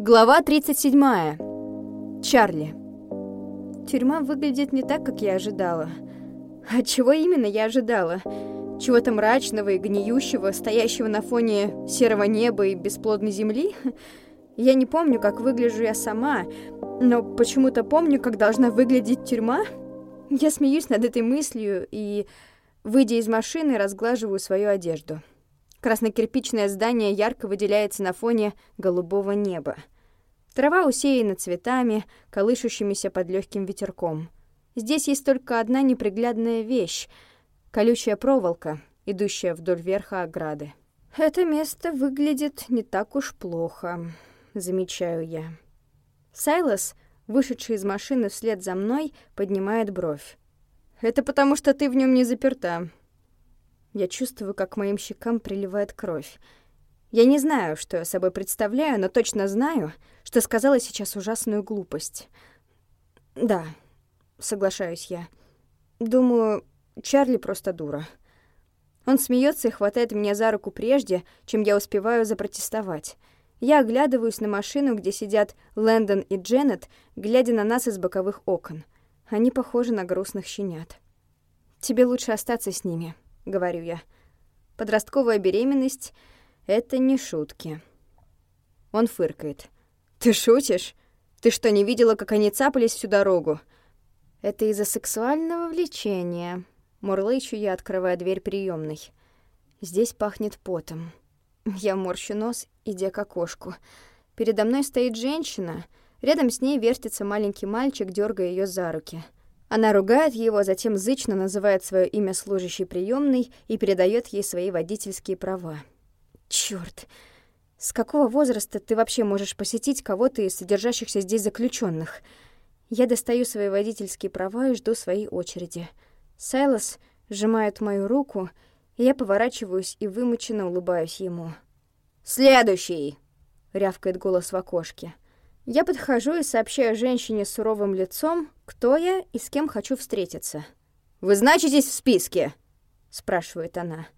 Глава 37. Чарли. Тюрьма выглядит не так, как я ожидала. А чего именно я ожидала? Чего-то мрачного и гниющего, стоящего на фоне серого неба и бесплодной земли? Я не помню, как выгляжу я сама, но почему-то помню, как должна выглядеть тюрьма. Я смеюсь над этой мыслью и, выйдя из машины, разглаживаю свою одежду. Краснокирпичное здание ярко выделяется на фоне голубого неба. Трава усеяна цветами, колышущимися под легким ветерком. Здесь есть только одна неприглядная вещь — колючая проволока, идущая вдоль верха ограды. Это место выглядит не так уж плохо, замечаю я. Сайлос, вышедший из машины вслед за мной, поднимает бровь. «Это потому, что ты в нем не заперта», я чувствую, как к моим щекам приливает кровь. Я не знаю, что я собой представляю, но точно знаю, что сказала сейчас ужасную глупость. Да, соглашаюсь я. Думаю, Чарли просто дура. Он смеется и хватает меня за руку прежде, чем я успеваю запротестовать. Я оглядываюсь на машину, где сидят Лэндон и Дженнет, глядя на нас из боковых окон. Они похожи на грустных щенят. Тебе лучше остаться с ними, говорю я. Подростковая беременность — это не шутки. Он фыркает. «Ты шутишь? Ты что, не видела, как они цапались всю дорогу?» «Это из-за сексуального влечения», — мурлычу я, открывая дверь приемной. Здесь пахнет потом. Я морщу нос, идя к окошку. Передо мной стоит женщина. Рядом с ней вертится маленький мальчик, дергая ее за руки — она ругает его, затем зычно называет свое имя служащей приемной и передает ей свои водительские права. Черт! С какого возраста ты вообще можешь посетить кого-то из содержащихся здесь заключенных? Я достаю свои водительские права и жду своей очереди. Сайлос сжимает мою руку, и я поворачиваюсь и вымученно улыбаюсь ему. «Следующий!» — рявкает голос в окошке. Я подхожу и сообщаю женщине с суровым лицом, кто я и с кем хочу встретиться. «Вы значитесь в списке?» — спрашивает она.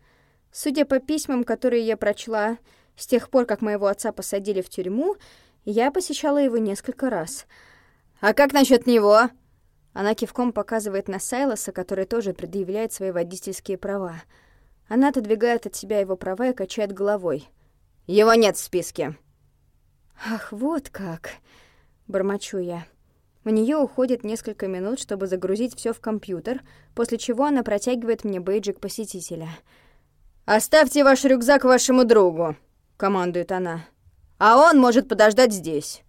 Судя по письмам, которые я прочла, с тех пор, как моего отца посадили в тюрьму, я посещала его несколько раз. «А как насчет него?» Она кивком показывает на Сайлоса, который тоже предъявляет свои водительские права. Она отодвигает от себя его права и качает головой. «Его нет в списке». «Ах, вот как!» — бормочу я. У нее уходит несколько минут, чтобы загрузить все в компьютер, после чего она протягивает мне бейджик посетителя. «Оставьте ваш рюкзак вашему другу», — командует она. «А он может подождать здесь».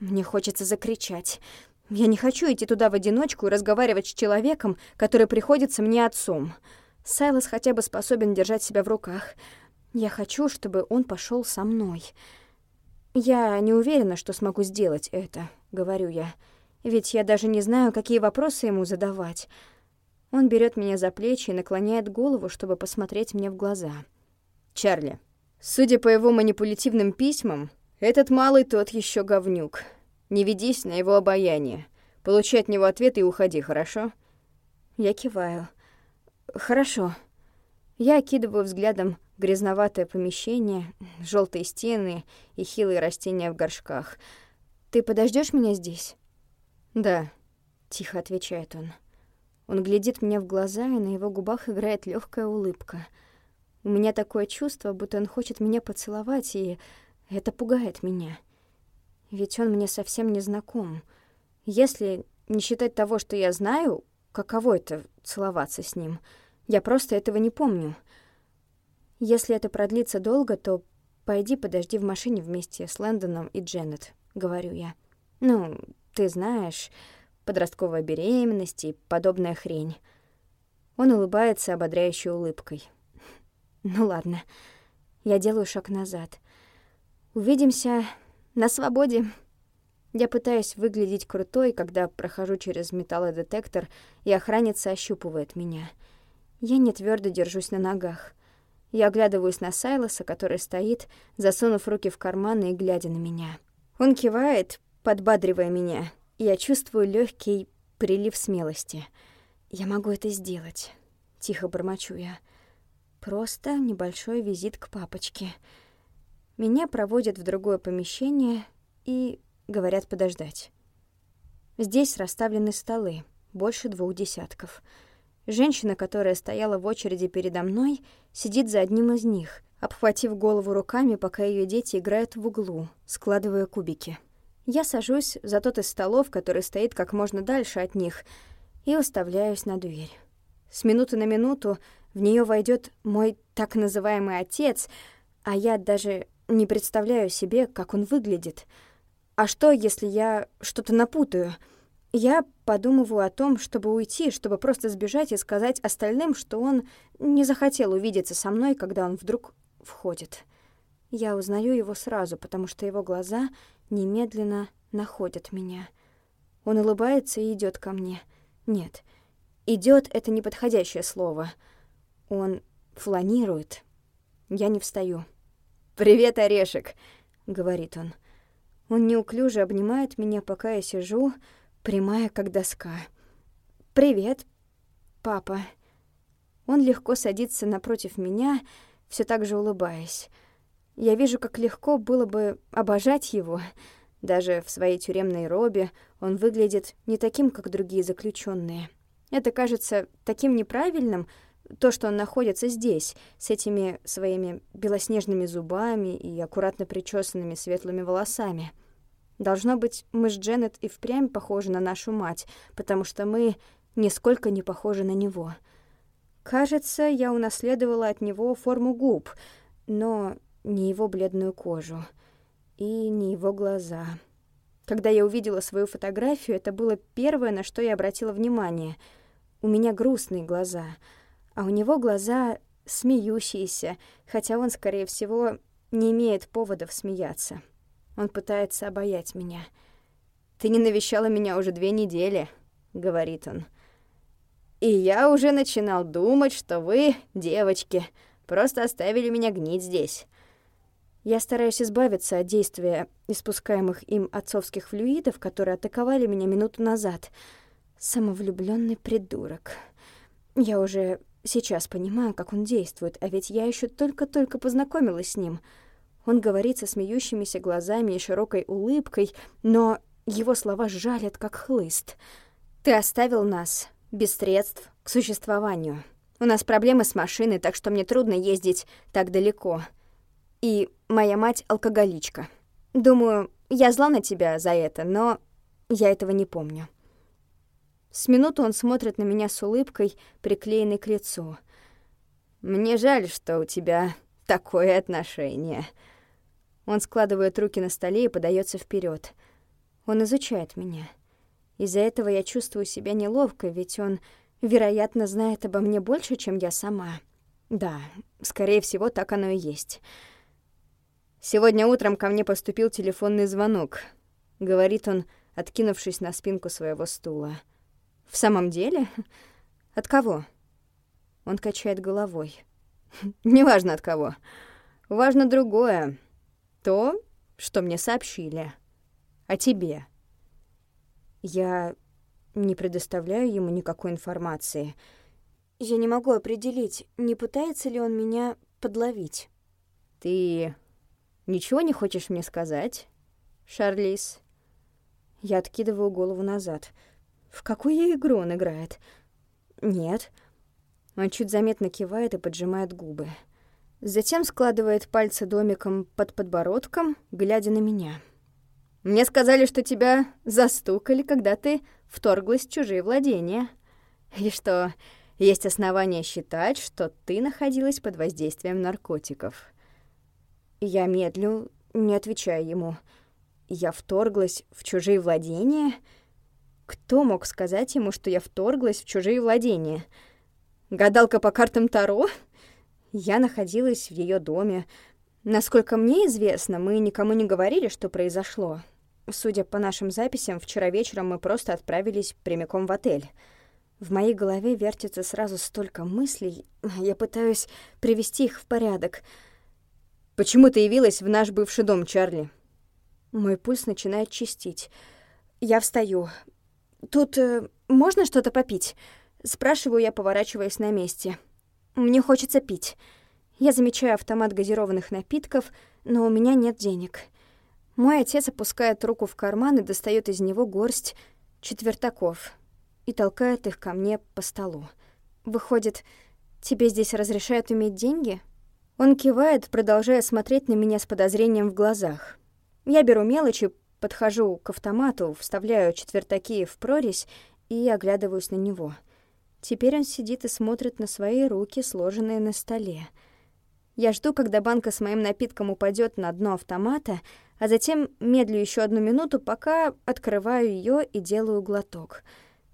Мне хочется закричать. Я не хочу идти туда в одиночку и разговаривать с человеком, который приходится мне отцом. Сайлос хотя бы способен держать себя в руках. Я хочу, чтобы он пошел со мной. «Я не уверена, что смогу сделать это», — говорю я. «Ведь я даже не знаю, какие вопросы ему задавать». Он берет меня за плечи и наклоняет голову, чтобы посмотреть мне в глаза. «Чарли, судя по его манипулятивным письмам, этот малый тот еще говнюк. Не ведись на его обаяние. Получай от него ответ и уходи, хорошо?» Я киваю. «Хорошо». Я окидываю взглядом грязноватое помещение, желтые стены и хилые растения в горшках. «Ты подождешь меня здесь?» «Да», — тихо отвечает он. Он глядит мне в глаза, и на его губах играет легкая улыбка. У меня такое чувство, будто он хочет меня поцеловать, и это пугает меня. Ведь он мне совсем не знаком. Если не считать того, что я знаю, каково это — целоваться с ним, я просто этого не помню — если это продлится долго, то пойди подожди в машине вместе с Лэндоном и Дженнет, говорю я. Ну, ты знаешь, подростковая беременность и подобная хрень. Он улыбается ободряющей улыбкой. Ну ладно, я делаю шаг назад. Увидимся на свободе. Я пытаюсь выглядеть крутой, когда прохожу через металлодетектор, и охранница ощупывает меня. Я не твердо держусь на ногах. Я оглядываюсь на Сайлоса, который стоит, засунув руки в карманы и глядя на меня. Он кивает, подбадривая меня, я чувствую легкий прилив смелости. Я могу это сделать. Тихо бормочу я. Просто небольшой визит к папочке. Меня проводят в другое помещение, и говорят подождать. Здесь расставлены столы, больше двух десятков. Женщина, которая стояла в очереди передо мной, сидит за одним из них, обхватив голову руками, пока ее дети играют в углу, складывая кубики. Я сажусь за тот из столов, который стоит как можно дальше от них, и уставляюсь на дверь. С минуты на минуту в нее войдет мой так называемый отец, а я даже не представляю себе, как он выглядит. А что, если я что-то напутаю? Я подумываю о том, чтобы уйти, чтобы просто сбежать и сказать остальным, что он не захотел увидеться со мной, когда он вдруг входит. Я узнаю его сразу, потому что его глаза немедленно находят меня. Он улыбается и идет ко мне. Нет, идет это неподходящее слово. Он фланирует. Я не встаю. «Привет, Орешек!» — говорит он. Он неуклюже обнимает меня, пока я сижу, прямая как доска. «Привет, папа». Он легко садится напротив меня, все так же улыбаясь. Я вижу, как легко было бы обожать его. Даже в своей тюремной робе он выглядит не таким, как другие заключенные. Это кажется таким неправильным, то, что он находится здесь, с этими своими белоснежными зубами и аккуратно причесанными светлыми волосами. Должно быть, мы с Дженнет и впрямь похожи на нашу мать, потому что мы нисколько не похожи на него. Кажется, я унаследовала от него форму губ, но не его бледную кожу и не его глаза. Когда я увидела свою фотографию, это было первое, на что я обратила внимание. У меня грустные глаза — а у него глаза смеющиеся, хотя он, скорее всего, не имеет поводов смеяться. Он пытается обаять меня. «Ты не навещала меня уже две недели», — говорит он. «И я уже начинал думать, что вы, девочки, просто оставили меня гнить здесь». Я стараюсь избавиться от действия испускаемых им отцовских флюидов, которые атаковали меня минуту назад. Самовлюбленный придурок. Я уже Сейчас понимаю, как он действует, а ведь я еще только-только познакомилась с ним. Он говорит со смеющимися глазами и широкой улыбкой, но его слова жалят, как хлыст. «Ты оставил нас без средств к существованию. У нас проблемы с машиной, так что мне трудно ездить так далеко. И моя мать — алкоголичка. Думаю, я зла на тебя за это, но я этого не помню. С минуту он смотрит на меня с улыбкой, приклеенной к лицу. «Мне жаль, что у тебя такое отношение». Он складывает руки на столе и подается вперед. Он изучает меня. Из-за этого я чувствую себя неловко, ведь он, вероятно, знает обо мне больше, чем я сама. Да, скорее всего, так оно и есть. Сегодня утром ко мне поступил телефонный звонок, говорит он, откинувшись на спинку своего стула. В самом деле? От кого? Он качает головой. Неважно от кого. Важно другое. То, что мне сообщили. О тебе. Я не предоставляю ему никакой информации. Я не могу определить, не пытается ли он меня подловить. Ты ничего не хочешь мне сказать, Шарлиз? Я откидываю голову назад — в какую игру он играет? Нет. Он чуть заметно кивает и поджимает губы. Затем складывает пальцы домиком под подбородком, глядя на меня. «Мне сказали, что тебя застукали, когда ты вторглась в чужие владения. И что, есть основания считать, что ты находилась под воздействием наркотиков». Я медлю, не отвечая ему. «Я вторглась в чужие владения?» Кто мог сказать ему, что я вторглась в чужие владения? Гадалка по картам Таро? Я находилась в ее доме. Насколько мне известно, мы никому не говорили, что произошло. Судя по нашим записям, вчера вечером мы просто отправились прямиком в отель. В моей голове вертится сразу столько мыслей, я пытаюсь привести их в порядок. «Почему ты явилась в наш бывший дом, Чарли?» Мой пульс начинает чистить. Я встаю. «Тут э, можно что-то попить?» Спрашиваю я, поворачиваясь на месте. «Мне хочется пить. Я замечаю автомат газированных напитков, но у меня нет денег. Мой отец опускает руку в карман и достает из него горсть четвертаков и толкает их ко мне по столу. Выходит, тебе здесь разрешают иметь деньги? Он кивает, продолжая смотреть на меня с подозрением в глазах. Я беру мелочи, подхожу к автомату, вставляю четвертаки в прорезь и оглядываюсь на него. Теперь он сидит и смотрит на свои руки, сложенные на столе. Я жду, когда банка с моим напитком упадет на дно автомата, а затем медлю еще одну минуту, пока открываю ее и делаю глоток.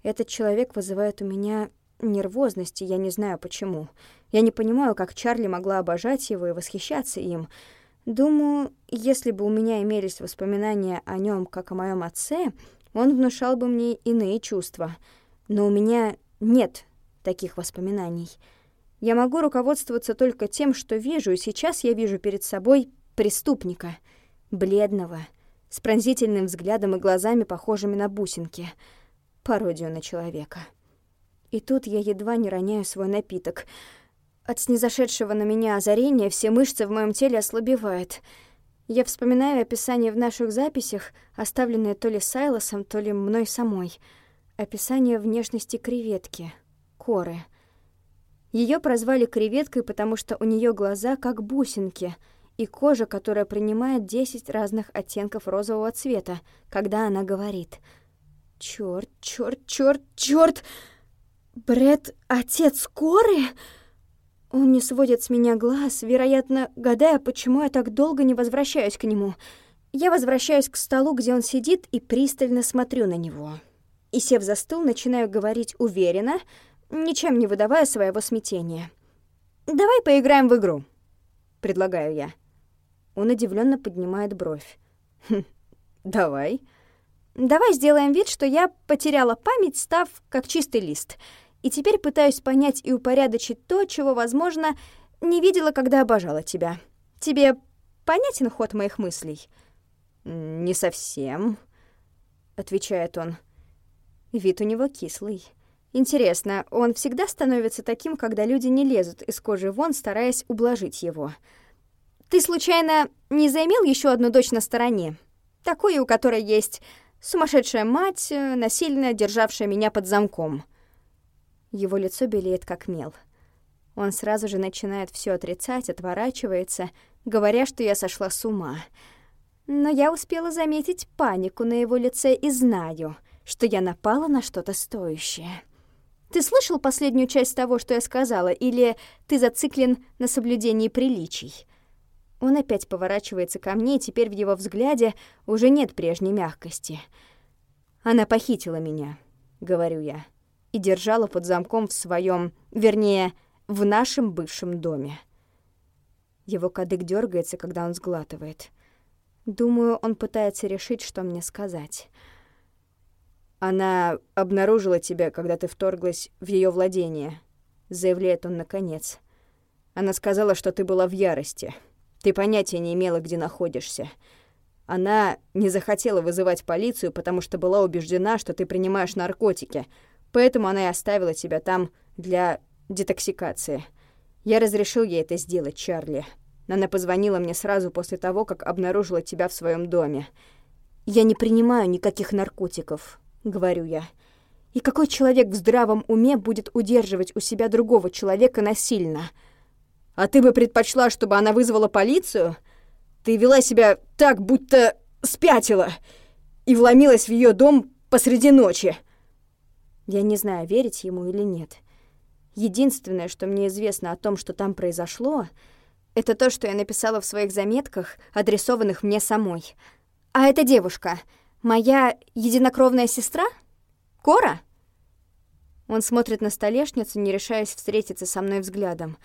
Этот человек вызывает у меня нервозность, и я не знаю почему. Я не понимаю, как Чарли могла обожать его и восхищаться им. Думаю, если бы у меня имелись воспоминания о нем, как о моем отце, он внушал бы мне иные чувства. Но у меня нет таких воспоминаний. Я могу руководствоваться только тем, что вижу, и сейчас я вижу перед собой преступника, бледного, с пронзительным взглядом и глазами, похожими на бусинки, пародию на человека. И тут я едва не роняю свой напиток. От снизошедшего на меня озарения все мышцы в моем теле ослабевают. Я вспоминаю описание в наших записях, оставленное то ли Сайлосом, то ли мной самой. Описание внешности креветки, коры — ее прозвали креветкой, потому что у нее глаза как бусинки и кожа, которая принимает 10 разных оттенков розового цвета, когда она говорит. Черт, черт, черт, черт! Бред, отец Коры? Он не сводит с меня глаз, вероятно, гадая, почему я так долго не возвращаюсь к нему. Я возвращаюсь к столу, где он сидит, и пристально смотрю на него. И, сев за стул, начинаю говорить уверенно, ничем не выдавая своего смятения. «Давай поиграем в игру», — предлагаю я. Он удивленно поднимает бровь. «Хм, давай». «Давай сделаем вид, что я потеряла память, став как чистый лист, и теперь пытаюсь понять и упорядочить то, чего, возможно, не видела, когда обожала тебя. Тебе понятен ход моих мыслей?» «Не совсем», — отвечает он. Вид у него кислый. Интересно, он всегда становится таким, когда люди не лезут из кожи вон, стараясь ублажить его? Ты случайно не заимел еще одну дочь на стороне? Такую, у которой есть сумасшедшая мать, э, насильно державшая меня под замком. Его лицо белеет как мел. Он сразу же начинает все отрицать, отворачивается, говоря, что я сошла с ума. Но я успела заметить панику на его лице и знаю, что я напала на что-то стоящее. Ты слышал последнюю часть того, что я сказала, или ты зациклен на соблюдении приличий?» Он опять поворачивается ко мне, и теперь в его взгляде уже нет прежней мягкости. «Она похитила меня», — говорю я, и держала под замком в своем, вернее, в нашем бывшем доме. Его кадык дергается, когда он сглатывает. Думаю, он пытается решить, что мне сказать. «Она обнаружила тебя, когда ты вторглась в ее владение», — заявляет он наконец. «Она сказала, что ты была в ярости. Ты понятия не имела, где находишься. Она не захотела вызывать полицию, потому что была убеждена, что ты принимаешь наркотики, поэтому она и оставила тебя там для детоксикации. Я разрешил ей это сделать, Чарли. Она позвонила мне сразу после того, как обнаружила тебя в своем доме. Я не принимаю никаких наркотиков, — говорю я. «И какой человек в здравом уме будет удерживать у себя другого человека насильно? А ты бы предпочла, чтобы она вызвала полицию? Ты вела себя так, будто спятила, и вломилась в ее дом посреди ночи». Я не знаю, верить ему или нет. Единственное, что мне известно о том, что там произошло, это то, что я написала в своих заметках, адресованных мне самой. А эта девушка — «Моя единокровная сестра? Кора?» Он смотрит на столешницу, не решаясь встретиться со мной взглядом.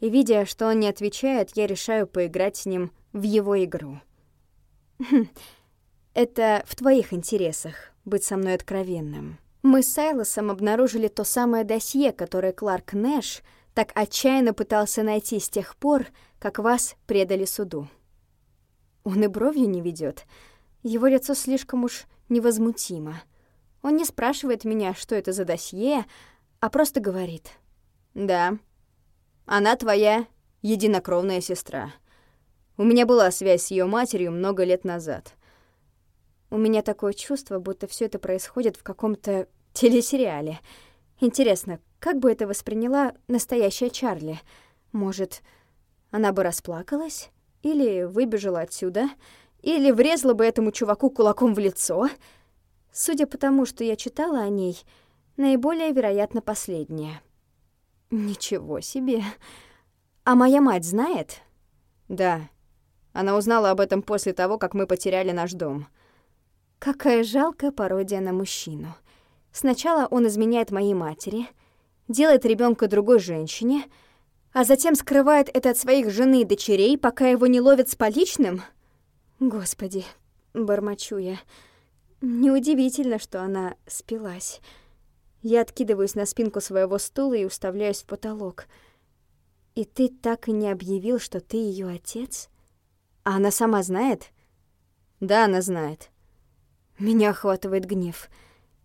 И, видя, что он не отвечает, я решаю поиграть с ним в его игру. Хм, это в твоих интересах — быть со мной откровенным. Мы с Сайлосом обнаружили то самое досье, которое Кларк Нэш так отчаянно пытался найти с тех пор, как вас предали суду. Он и бровью не ведет. Его лицо слишком уж невозмутимо. Он не спрашивает меня, что это за досье, а просто говорит. «Да, она твоя единокровная сестра. У меня была связь с ее матерью много лет назад. У меня такое чувство, будто все это происходит в каком-то телесериале. Интересно, как бы это восприняла настоящая Чарли? Может, она бы расплакалась? Или выбежала отсюда? Или врезала бы этому чуваку кулаком в лицо? Судя по тому, что я читала о ней, наиболее вероятно последнее. Ничего себе. А моя мать знает? Да. Она узнала об этом после того, как мы потеряли наш дом. Какая жалкая пародия на мужчину. Сначала он изменяет моей матери, делает ребенка другой женщине, а затем скрывает это от своих жены и дочерей, пока его не ловят с поличным? Господи, бормочу я. Неудивительно, что она спилась. Я откидываюсь на спинку своего стула и уставляюсь в потолок. И ты так и не объявил, что ты ее отец? А она сама знает? Да, она знает. Меня охватывает гнев.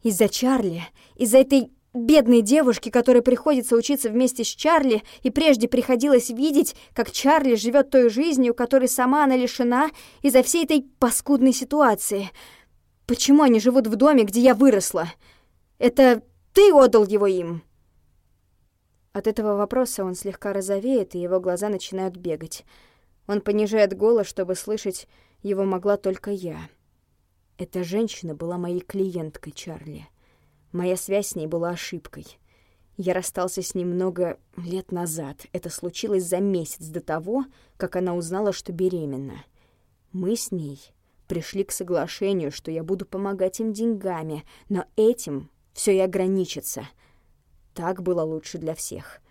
Из-за Чарли, из-за этой бедной девушки, которой приходится учиться вместе с Чарли, и прежде приходилось видеть, как Чарли живет той жизнью, которой сама она лишена из-за всей этой паскудной ситуации. Почему они живут в доме, где я выросла? Это ты отдал его им?» От этого вопроса он слегка розовеет, и его глаза начинают бегать. Он понижает голос, чтобы слышать его могла только я. Эта женщина была моей клиенткой, Чарли. Моя связь с ней была ошибкой. Я расстался с ней много лет назад. Это случилось за месяц до того, как она узнала, что беременна. Мы с ней пришли к соглашению, что я буду помогать им деньгами, но этим все и ограничится. Так было лучше для всех.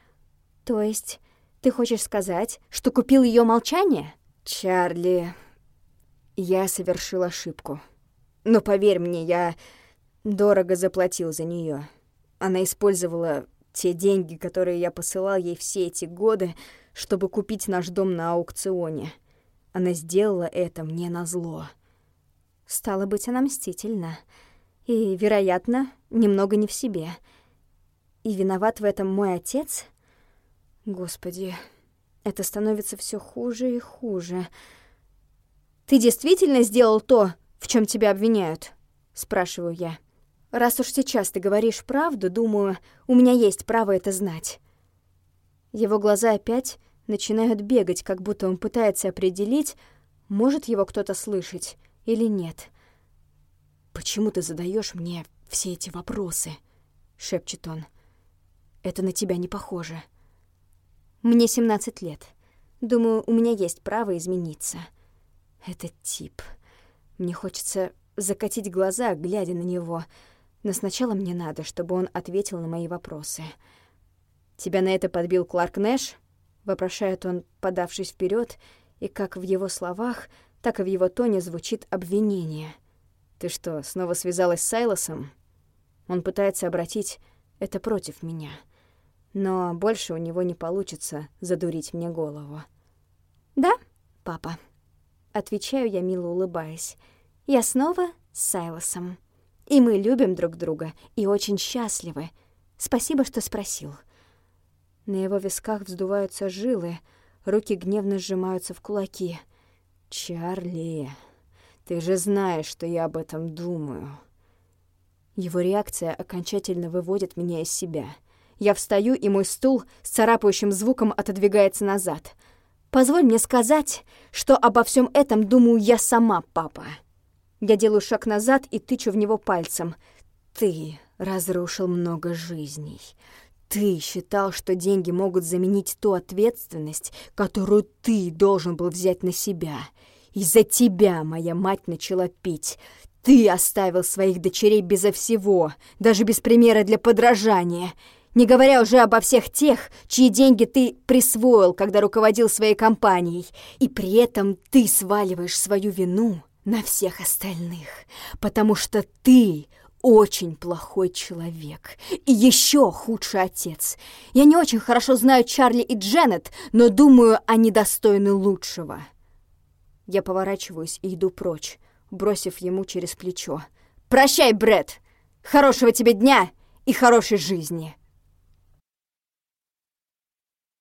То есть ты хочешь сказать, что купил ее молчание? Чарли, я совершил ошибку. Но поверь мне, я дорого заплатил за нее. Она использовала те деньги, которые я посылал ей все эти годы, чтобы купить наш дом на аукционе. Она сделала это мне назло. Стало быть, она мстительна. И, вероятно, немного не в себе. И виноват в этом мой отец? Господи, это становится все хуже и хуже. «Ты действительно сделал то, в чем тебя обвиняют?» — спрашиваю я. Раз уж сейчас ты говоришь правду, думаю, у меня есть право это знать. Его глаза опять начинают бегать, как будто он пытается определить, может его кто-то слышать или нет. «Почему ты задаешь мне все эти вопросы?» — шепчет он. «Это на тебя не похоже». «Мне 17 лет. Думаю, у меня есть право измениться». «Этот тип. Мне хочется закатить глаза, глядя на него, — но сначала мне надо, чтобы он ответил на мои вопросы. «Тебя на это подбил Кларк Нэш?» — вопрошает он, подавшись вперед, и как в его словах, так и в его тоне звучит обвинение. «Ты что, снова связалась с Сайлосом?» Он пытается обратить это против меня. Но больше у него не получится задурить мне голову. «Да, папа», — отвечаю я, мило улыбаясь. «Я снова с Сайлосом». И мы любим друг друга и очень счастливы. Спасибо, что спросил». На его висках вздуваются жилы, руки гневно сжимаются в кулаки. «Чарли, ты же знаешь, что я об этом думаю». Его реакция окончательно выводит меня из себя. Я встаю, и мой стул с царапающим звуком отодвигается назад. «Позволь мне сказать, что обо всем этом думаю я сама, папа». Я делаю шаг назад и тычу в него пальцем. «Ты разрушил много жизней. Ты считал, что деньги могут заменить ту ответственность, которую ты должен был взять на себя. Из-за тебя моя мать начала пить. Ты оставил своих дочерей безо всего, даже без примера для подражания» не говоря уже обо всех тех, чьи деньги ты присвоил, когда руководил своей компанией, и при этом ты сваливаешь свою вину на всех остальных, потому что ты очень плохой человек и еще худший отец. Я не очень хорошо знаю Чарли и Дженнет, но думаю, они достойны лучшего. Я поворачиваюсь и иду прочь, бросив ему через плечо. «Прощай, Бред! Хорошего тебе дня и хорошей жизни!»